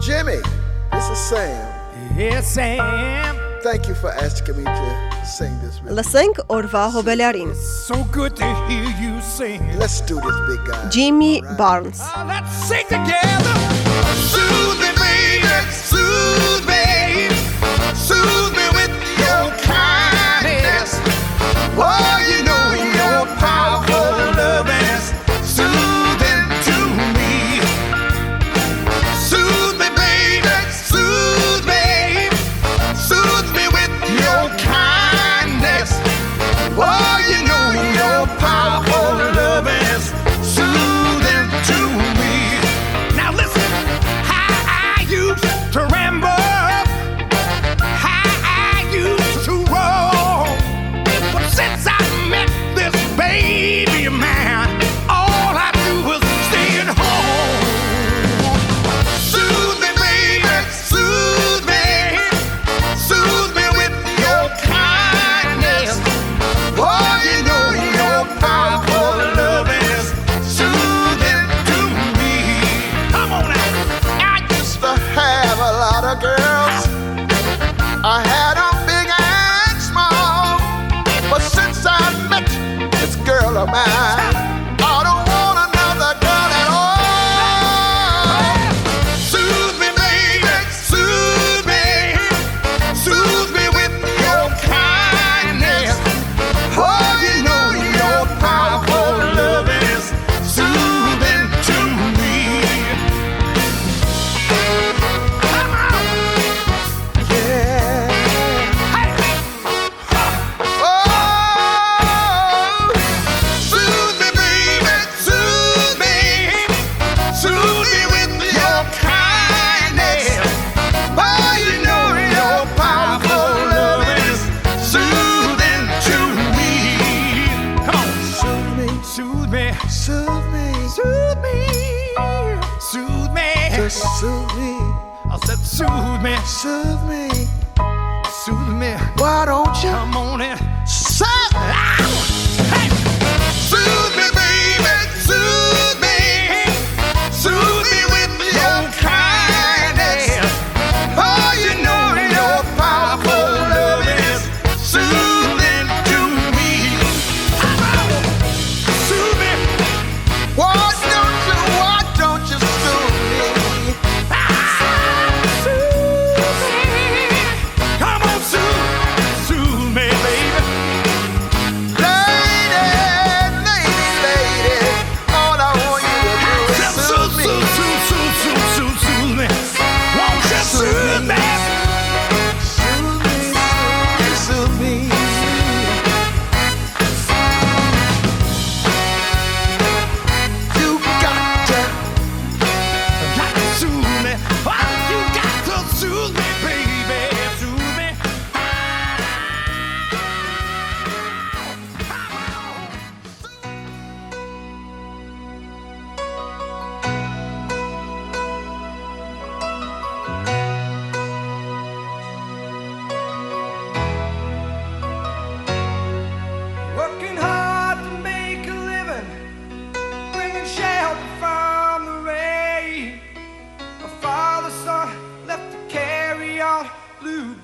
Jimmy, this is Sam. Yes, Sam. Thank you for asking me to sing this with Լսենք օրվա հոբելարին։ So good to hear you sing. Let's do this big guy. Jimmy right. Barnes. Uh, let's sing together. soothe me. I said, soothe me. Soothe me. Soothe me. Why don't you? Come on in. Soothe. me?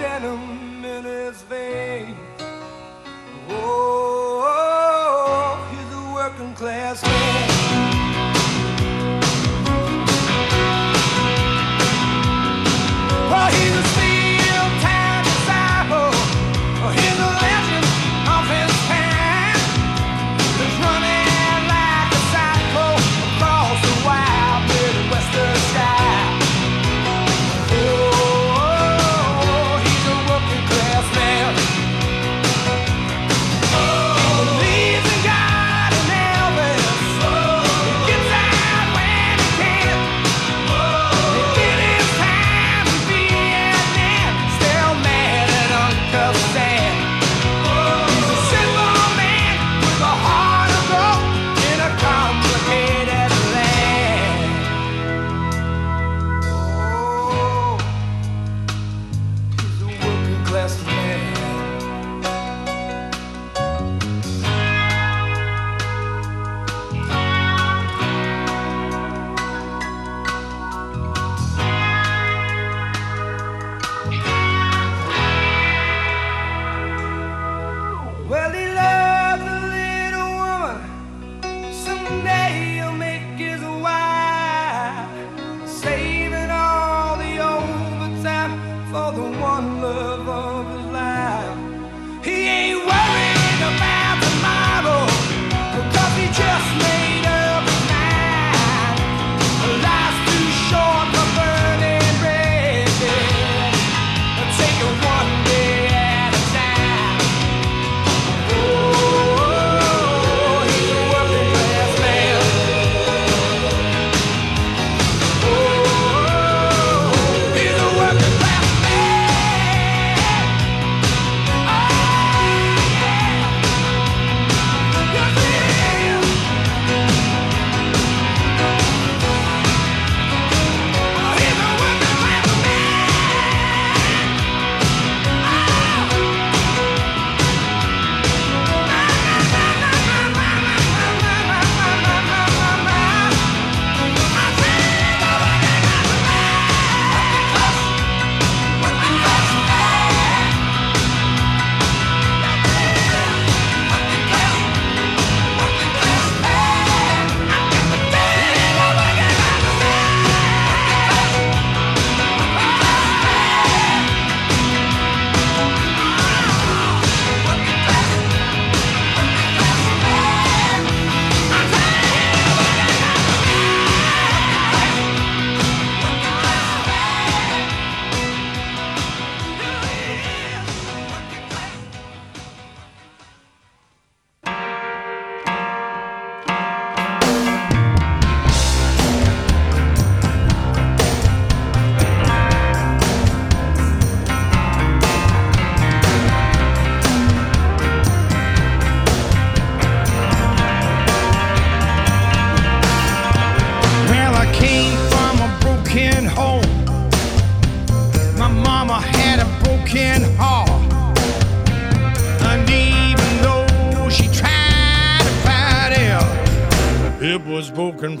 denim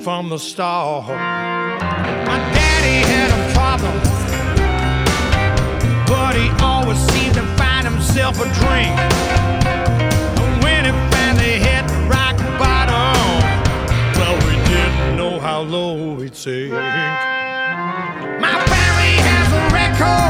from the start. My daddy had a problem, but he always seemed to find himself a drink. And when he finally hit rock bottom, well, we didn't know how low he'd sink. My family has a record.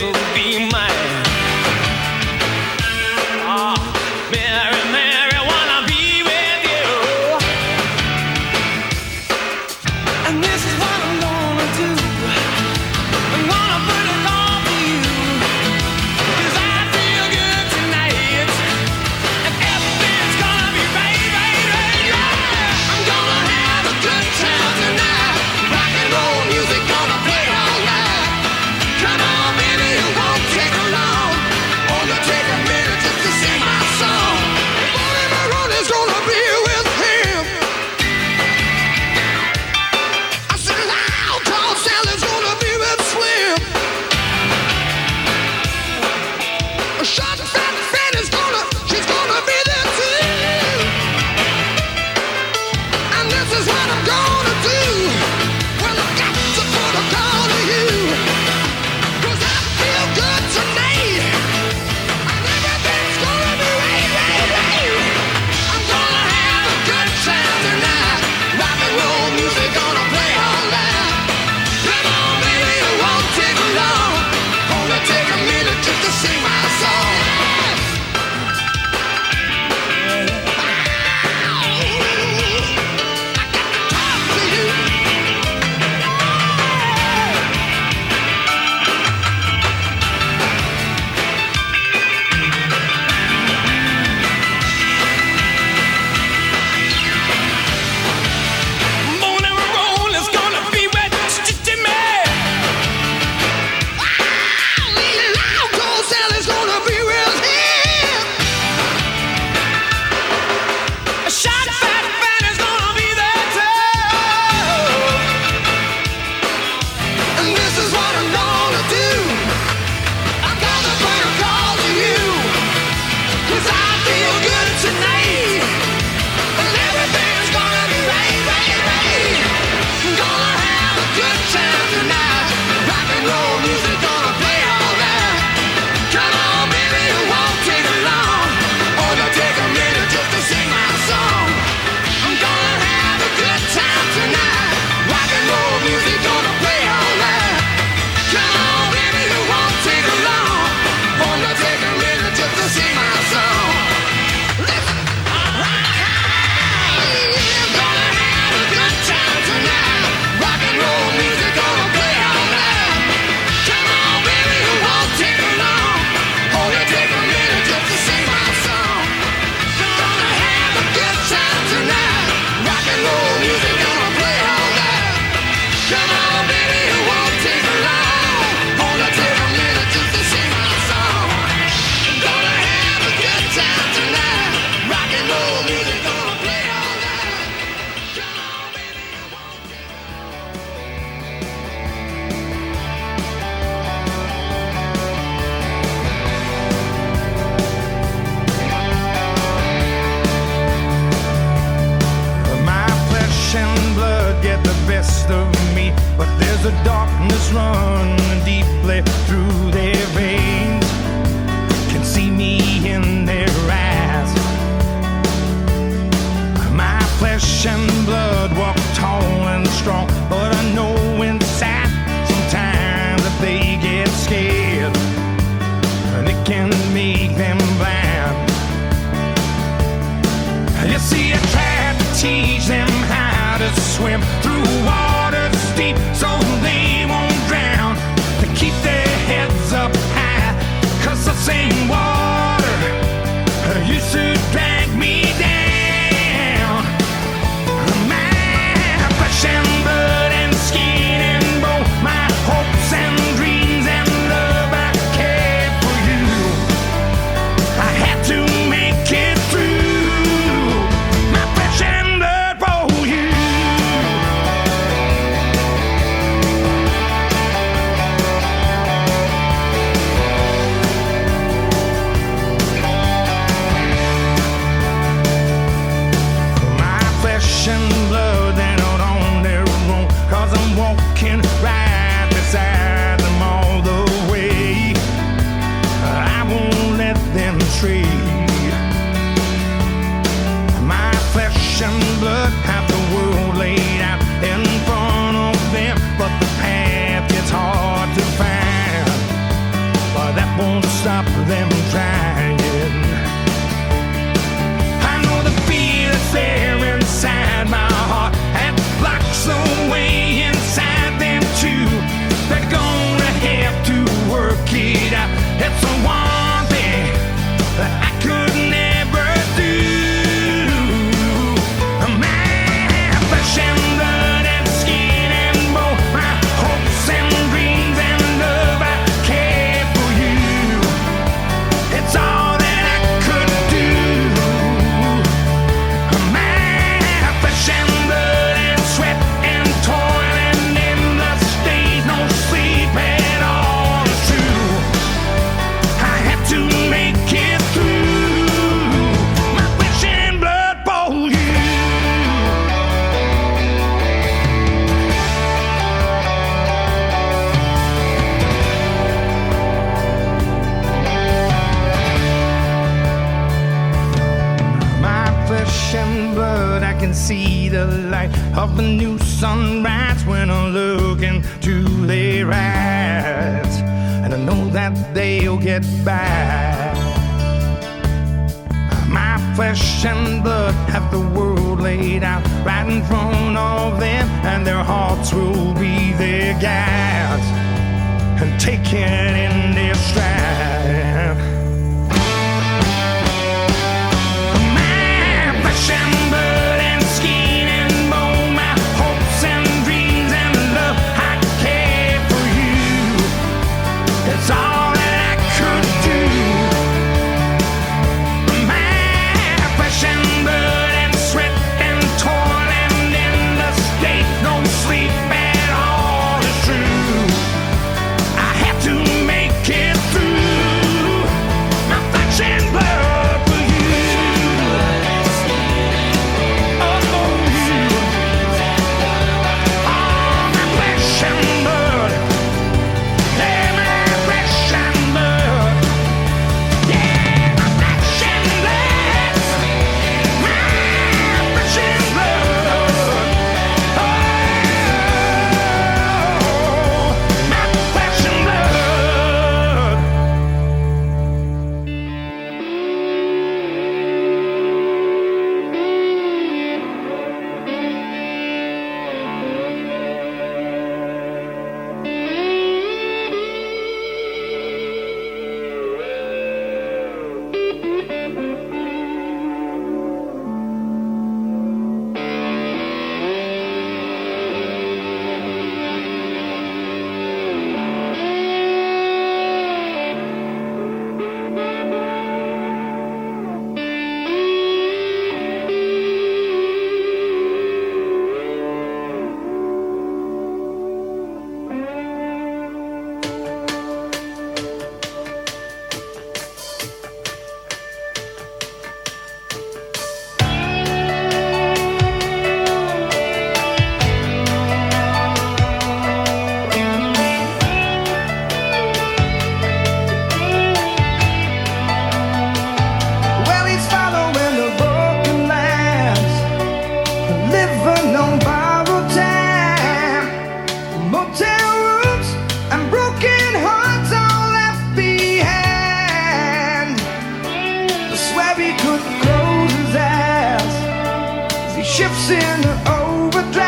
will be shifts in the overdrive.